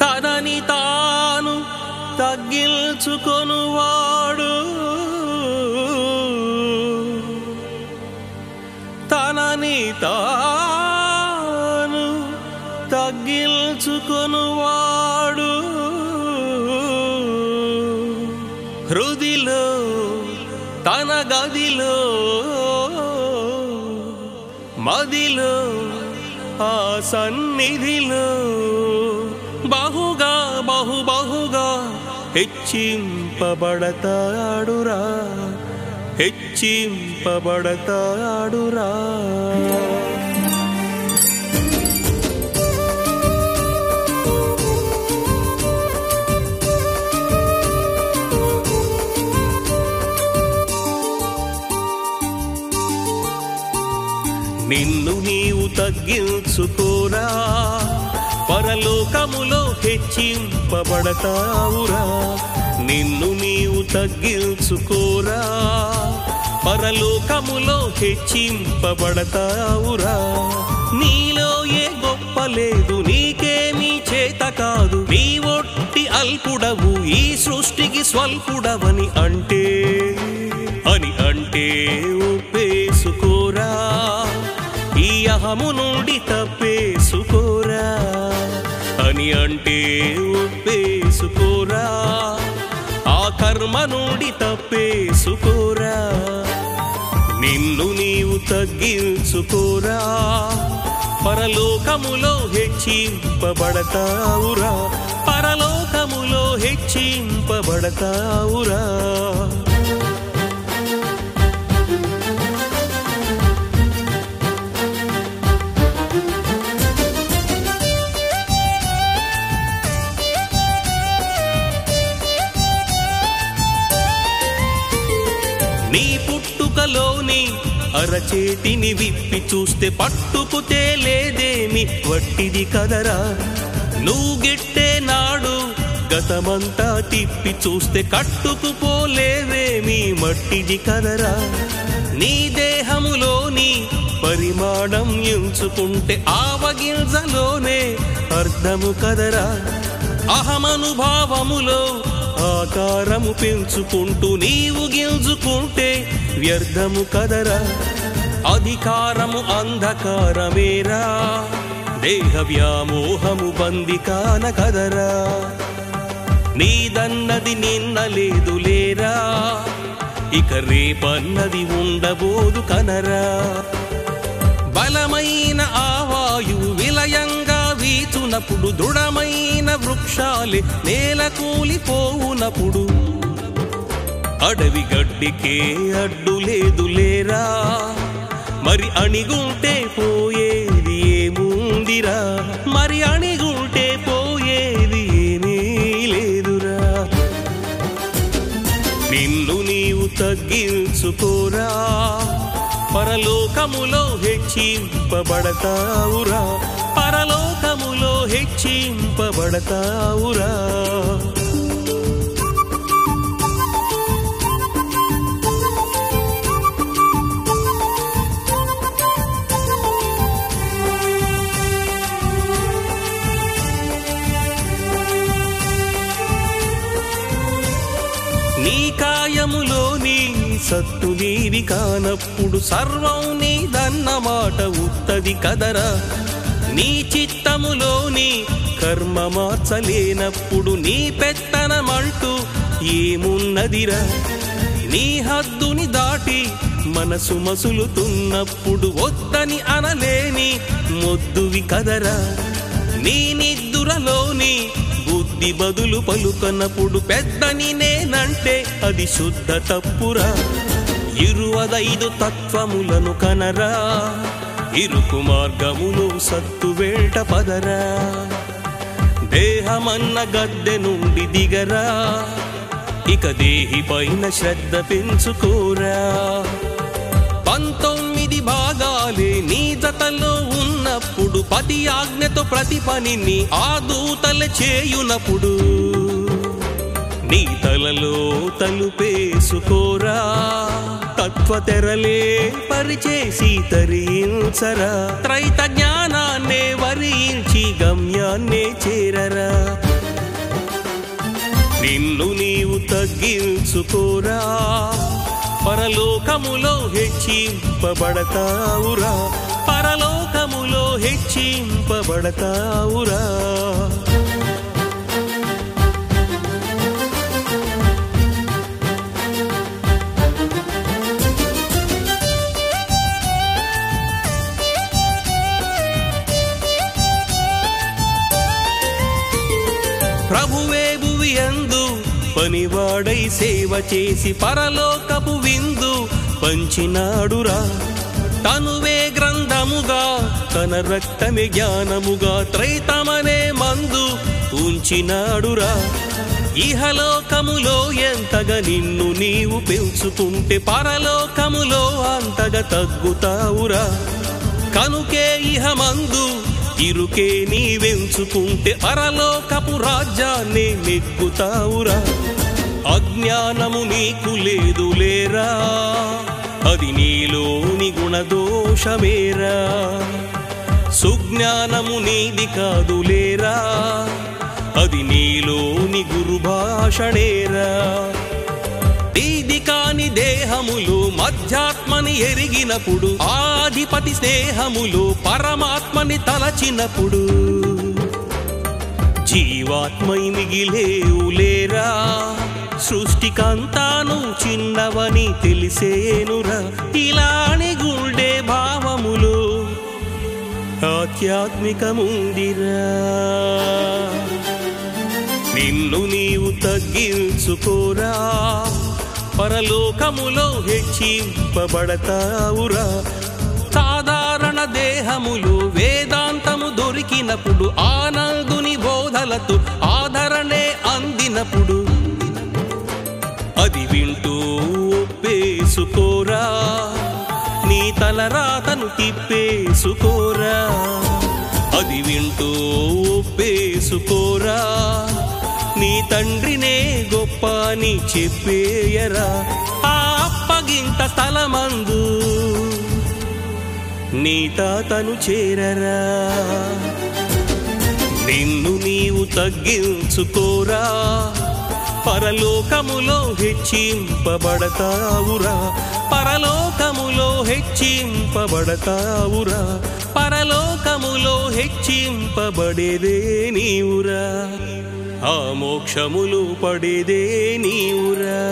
తనని తాను తగ్గించుకొనువాడు. తనని తాను తగ్గించుకొనువాడు. హృదిలో తన గదిలో మదిలో ఆ సన్నిధిలో బహుగా బహు బహుగా హెచ్చింపబడతాడురా హెచ్చింపబడతాడురా. నిన్ను నీవు తగ్గించుకోరా. పరలోకములో హెచ్చింపబడతావురా. నిన్ను నీవు తగ్గించుకోరా. పరలోకములో హెచ్చింపబడతావురా. నీలో ఏ గొప్ప లేదు నీకేమీ చేత కాదు. నీ ఒట్టి అల్పుడవు ఈ సృష్టికి స్వల్పుడవని అంటే అని అంటే ఒప్పేసుకోరా. ఈ అహము నుండి తప్ప అంటే ఒప్పేసుకోరా? ఆ కర్మ నుండి తప్పేసుకోరా? నిన్ను నీవు తగ్గించుకోరా? పరలోకములో హెచ్చింపబడతావురా? పరలోకములో హెచ్చింపబడతావురా? నీ పుట్టుకలోని అరచేతిని విప్పి చూస్తే పట్టుకుతే లేదేమి వట్టిది కదరా. నువ్వు గిట్టే నాడు గతమంతా తిప్పి చూస్తే కట్టుకుపోలేదేమి మట్టిది కదరా. నీ దేహములోని పరిమాణం ఎంచుకుంటే ఆవగింజలోనే అర్థము కదరా. అహమనుభావములో ఆకారము పెంచుకుంటూ నీవు గెలుచుకుంటే వ్యర్థము కదరా. అధికారము అంధకారమేరా. దేహ వ్యామోహము బందికాన కదరా. నీదన్నది నిన్న లేదు లేరా. ఇక రేపన్నది ఉండబోదు కనరా. బలమైన ఆవాయు విలయం వీచునప్పుడు దృఢమైన వృక్షాలే నేల కూలిపోవునప్పుడు అడవి గడ్డికే అడ్డు లేదు లేరా మరి అణిగుంటే పోయేది ఏముందిరా? మరి అణిగుంటే పోయేది ఏమీ లేదురా? నిన్ను నీవు తగ్గించుకోరా? పరలోకములో హెచ్చింపబడతావురా హెచ్చింపబడతావురా నీ కాయములోని సత్తు నీది కానప్పుడు సర్వం నీదన్నమాట ఉత్తది కదరా. నీ చిత్తములోని కర్మ మార్చలేనప్పుడు నీ పెత్తనమంటూ ఏమున్నదిరా? నీ హద్దుని దాటి మనసు మసులుతున్నప్పుడు వద్దని అనలేని మొద్దువి కదరా? నీ నిద్దురలోని బుద్ధి బదులు పలుకనప్పుడు పెద్దని నేనంటే అది శుద్ధ తప్పురా? ఇరువదైదు తత్వములను కనరా? ఇరుకు మార్గములు సత్తు వేట పదరా. దేహమన్న గద్దె నుండి దిగరా. ఇక దేహి పైన శ్రద్ధ పెంచుకోరా. పంతొమ్మిది భాగాలే నీ జతలో ఉన్నప్పుడు పది ఆజ్ఞతో ప్రతి పనిని ఆ దూతలు చేయునప్పుడు. నీ తలలో తలుపేసుకోరా తత్వ తెరలే పరిచేసి తరించరా త్రైత జ్ఞానాన్ని వరించి గమ్యాన్నే చేరరా. నిన్ను నీవు తగ్గించుకోరా పరలోకములో హెచ్చింపబడతావురా పరలోకములో హెచ్చింపబడతావురా. ప్రభువే భువి అందు పనివాడై సేవ చేసి పరలోకపు విందు పంచినాడురా. తనువే గ్రంథముగా తన రక్తమే జ్ఞానముగా త్రైతమనే మందు ఉంచినాడురా. ఇహలోకములో ఎంతగా నిన్ను నీవు పెంచుకుంటే పరలోకములో అంతగా తగ్గుతావురా. కనుకే ఇహమందు ఇరుకే నీవెంచుకుంటే పరలోకపు రాజ్యాన్ని నెక్కుతావురా అజ్ఞానము నీకు లేదు లేరా. అది నీలోని గుణదోషమేరా. సుజ్ఞానము నీది కాదు లేరా. అది నీలోని గురుభాషణేరా. కాని దేహములు మధ్యాత్మని ఎరిగినప్పుడు ఆధిపతి స్నేహములు పరమాత్మని తలచినప్పుడు. జీవాత్మై మిగిలేవులేరా సృష్టికంతాను చిన్నవని తెలిసేనురా? ఇలాని గుండె భావములు ఆధ్యాత్మికముందిరా. నిన్ను నీవు తగ్గించుకోరా? పరలోకములో హెచ్చింపబడతావురా. సాధారణ దేహములు వేదాంతము దొరికినప్పుడు ఆనందుని బోధలతో ఆదరణే అందినప్పుడు. అది వింటూ ఒప్పేసుకోరా నీ తలరాతను తిప్పేసుకోరా. అది వింటూ ఒప్పేసుకోరా నీ తండ్రినే గొప్ప అని చెప్పేయరా. ఆ అప్పగింత స్థలమందు నీ తాతను చేరరా. నిన్ను నీవు తగ్గించుకోరా. పరలోకములో హెచ్చింపబడతావురా. పరలోకములో హెచ్చింపబడతావురా. పరలోకములో హెచ్చింపబడేదే నీవురా. ఆ మోక్షములు పడేదే నీవురా.